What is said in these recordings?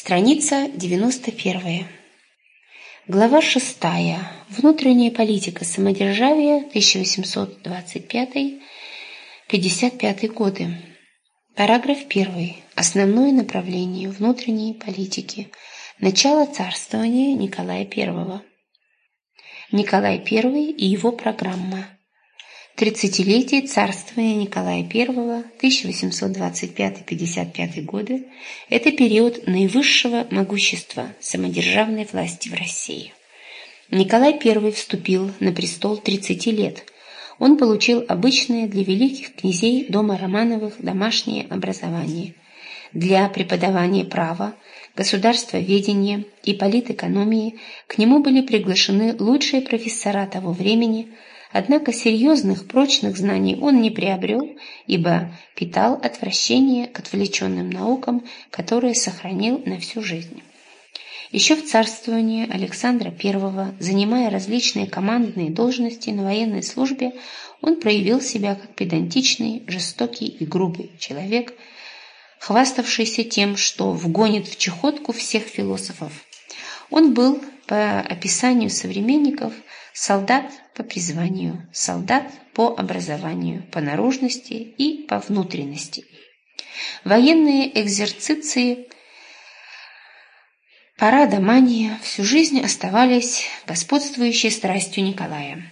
Страница 91. Глава 6. Внутренняя политика самодержавия 1825-55 годы. Параграф 1. Основное направление внутренней политики. Начало царствования Николая I. Николай I и его программа. Тридцатилетие царствования Николая I 1825-55 годы – это период наивысшего могущества самодержавной власти в России. Николай I вступил на престол 30 лет. Он получил обычное для великих князей дома Романовых домашнее образование. Для преподавания права, государствоведения и политэкономии к нему были приглашены лучшие профессора того времени – Однако серьезных, прочных знаний он не приобрел, ибо питал отвращение к отвлеченным наукам, которые сохранил на всю жизнь. Еще в царствовании Александра I, занимая различные командные должности на военной службе, он проявил себя как педантичный, жестокий и грубый человек, хваставшийся тем, что вгонит в чехотку всех философов. Он был, по описанию современников, солдат по призванию, солдат по образованию, по наружности и по внутренности. Военные экзерциции парада мания всю жизнь оставались господствующей страстью Николая.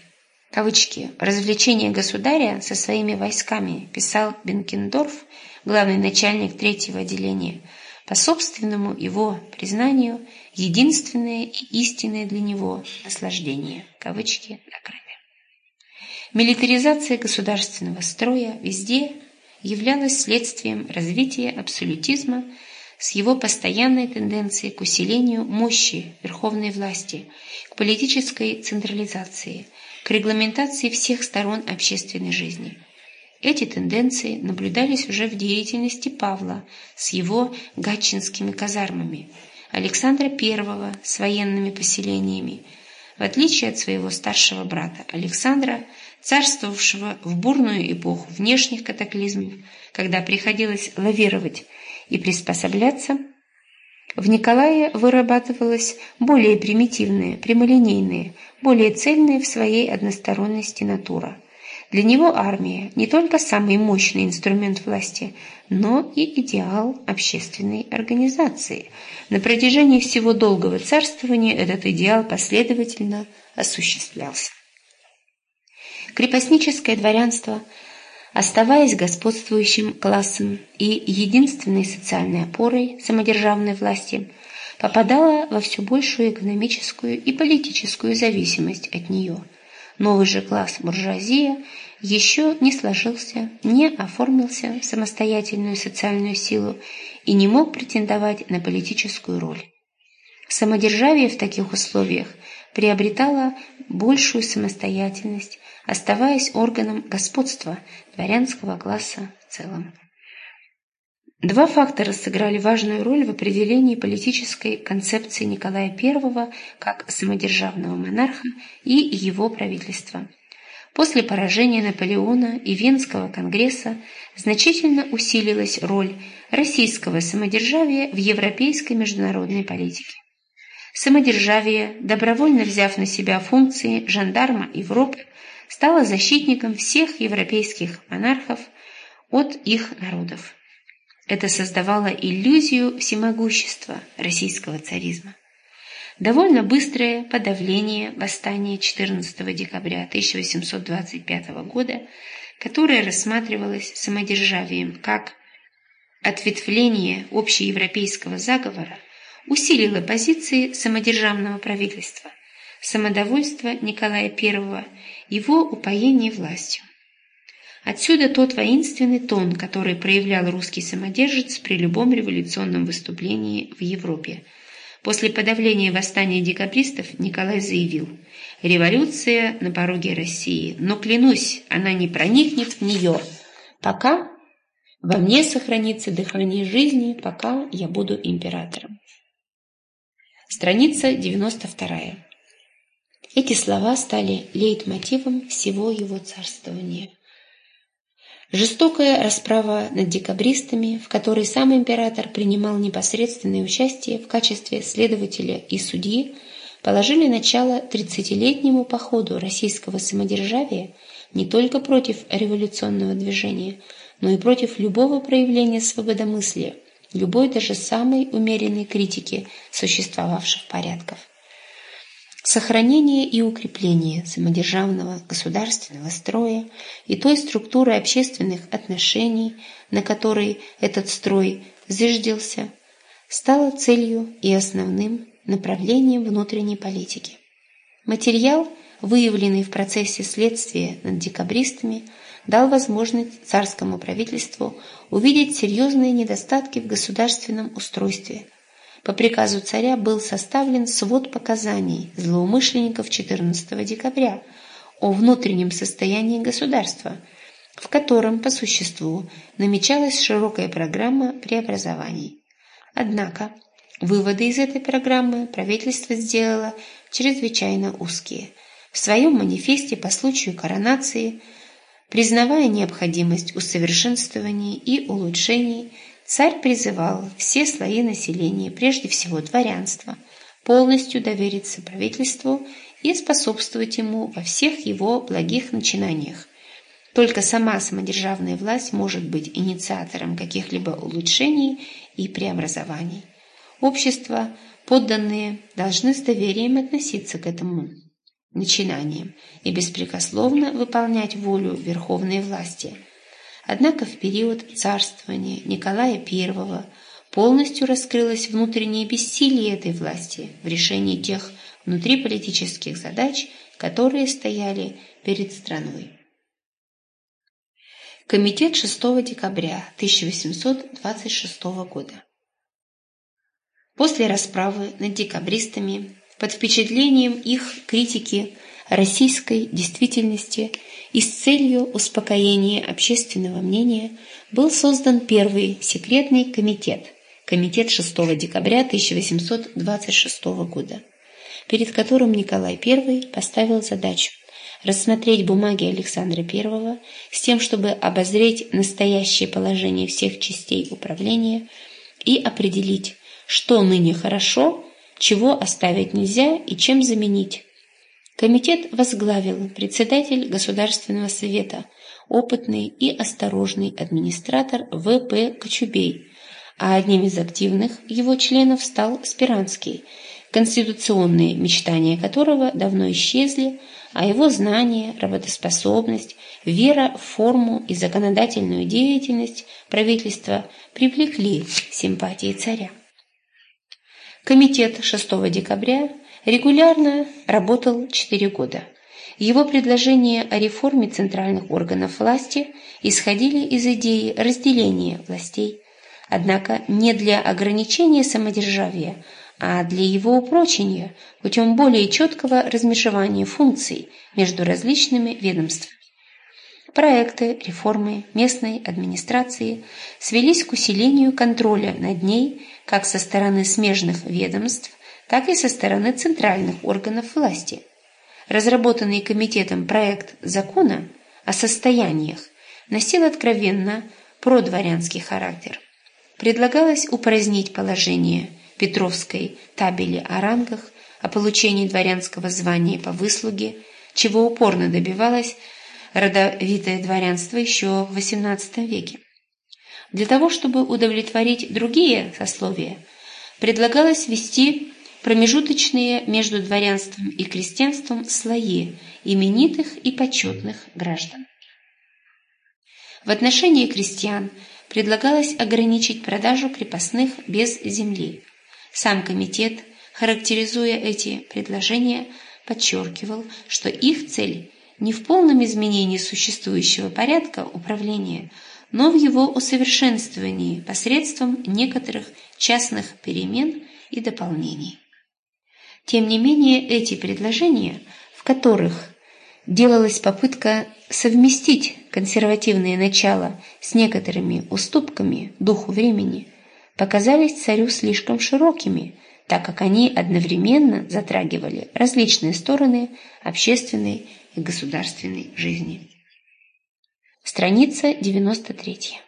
Кавычки «развлечение государя со своими войсками», писал Бенкендорф, главный начальник третьего отделения, по собственному его признанию, единственное и истинное для него наслаждение. Кавычки закрыты. Милитаризация государственного строя везде являлась следствием развития абсолютизма с его постоянной тенденцией к усилению мощи верховной власти, к политической централизации, к регламентации всех сторон общественной жизни – эти тенденции наблюдались уже в деятельности Павла с его гатчинскими казармами, Александра I с военными поселениями. В отличие от своего старшего брата Александра, царствовавшего в бурную эпоху внешних катаклизмов, когда приходилось лавировать и приспосабляться, в Николае вырабатывалась более примитивная, прямолинейная, более цельная в своей односторонности натура – для него армия не только самый мощный инструмент власти, но и идеал общественной организации. На протяжении всего долгого царствования этот идеал последовательно осуществлялся. Крепостническое дворянство, оставаясь господствующим классом и единственной социальной опорой самодержавной власти, попадало во все большую экономическую и политическую зависимость от нее – Новый же класс буржуазия еще не сложился, не оформился в самостоятельную социальную силу и не мог претендовать на политическую роль. Самодержавие в таких условиях приобретало большую самостоятельность, оставаясь органом господства дворянского класса в целом. Два фактора сыграли важную роль в определении политической концепции Николая I как самодержавного монарха и его правительства. После поражения Наполеона и Венского конгресса значительно усилилась роль российского самодержавия в европейской международной политике. Самодержавие, добровольно взяв на себя функции жандарма Европы, стало защитником всех европейских монархов от их народов. Это создавало иллюзию всемогущества российского царизма. Довольно быстрое подавление восстания 14 декабря 1825 года, которое рассматривалось самодержавием как ответвление общеевропейского заговора, усилило позиции самодержавного правительства, самодовольство Николая I, его упоение властью. Отсюда тот воинственный тон, который проявлял русский самодержец при любом революционном выступлении в Европе. После подавления восстания декабристов Николай заявил «Революция на пороге России, но, клянусь, она не проникнет в нее, пока во мне сохранится дыхание жизни, пока я буду императором». Страница 92. Эти слова стали лейтмотивом всего его царствования. Жестокая расправа над декабристами, в которой сам император принимал непосредственное участие в качестве следователя и судьи, положили начало тридцатилетнему походу российского самодержавия не только против революционного движения, но и против любого проявления свободомыслия, любой даже самой умеренной критики существовавших порядков. Сохранение и укрепление самодержавного государственного строя и той структуры общественных отношений, на которой этот строй зиждился, стало целью и основным направлением внутренней политики. Материал, выявленный в процессе следствия над декабристами, дал возможность царскому правительству увидеть серьезные недостатки в государственном устройстве – по приказу царя был составлен свод показаний злоумышленников 14 декабря о внутреннем состоянии государства, в котором, по существу, намечалась широкая программа преобразований. Однако, выводы из этой программы правительство сделало чрезвычайно узкие. В своем манифесте по случаю коронации, признавая необходимость усовершенствований и улучшений, Царь призывал все слои населения, прежде всего дворянство, полностью довериться правительству и способствовать ему во всех его благих начинаниях. Только сама самодержавная власть может быть инициатором каких-либо улучшений и преобразований. Общество, подданные, должны с доверием относиться к этому начинаниям и беспрекословно выполнять волю верховной власти – Однако в период царствования Николая I полностью раскрылось внутреннее бессилие этой власти в решении тех внутриполитических задач, которые стояли перед страной. Комитет 6 декабря 1826 года. После расправы над декабристами, под впечатлением их критики российской действительности и с целью успокоения общественного мнения был создан первый секретный комитет, комитет 6 декабря 1826 года, перед которым Николай I поставил задачу рассмотреть бумаги Александра I с тем, чтобы обозреть настоящее положение всех частей управления и определить, что ныне хорошо, чего оставить нельзя и чем заменить, Комитет возглавил председатель Государственного совета, опытный и осторожный администратор В.П. Кочубей, а одним из активных его членов стал Спиранский, конституционные мечтания которого давно исчезли, а его знания, работоспособность, вера в форму и законодательную деятельность правительства привлекли симпатии царя. Комитет 6 декабря регулярно работал 4 года. Его предложения о реформе центральных органов власти исходили из идеи разделения властей, однако не для ограничения самодержавия, а для его упрочения путем более четкого размежевания функций между различными ведомствами. Проекты реформы местной администрации свелись к усилению контроля над ней как со стороны смежных ведомств, так и со стороны центральных органов власти. Разработанный комитетом проект закона о состояниях носил откровенно продворянский характер. Предлагалось упразднить положение Петровской табели о рангах, о получении дворянского звания по выслуге, чего упорно добивалось родовитое дворянство еще в XVIII веке. Для того, чтобы удовлетворить другие сословия, предлагалось ввести промежуточные между дворянством и крестьянством слои именитых и почетных граждан. В отношении крестьян предлагалось ограничить продажу крепостных без земли. Сам комитет, характеризуя эти предложения, подчеркивал, что их цель не в полном изменении существующего порядка управления, но в его усовершенствовании посредством некоторых частных перемен и дополнений. Тем не менее, эти предложения, в которых делалась попытка совместить консервативные начала с некоторыми уступками духу времени, показались царю слишком широкими, так как они одновременно затрагивали различные стороны общественной и государственной жизни. Страница 93.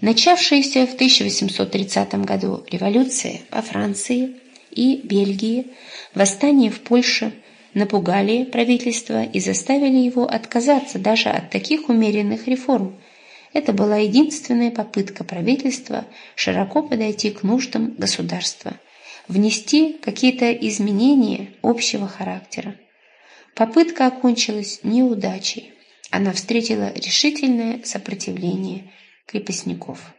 Начавшаяся в 1830 году революция во Франции и Бельгии, восстание в Польше напугали правительство и заставили его отказаться даже от таких умеренных реформ. Это была единственная попытка правительства широко подойти к нуждам государства, внести какие-то изменения общего характера. Попытка окончилась неудачей. Она встретила решительное сопротивление крепостников.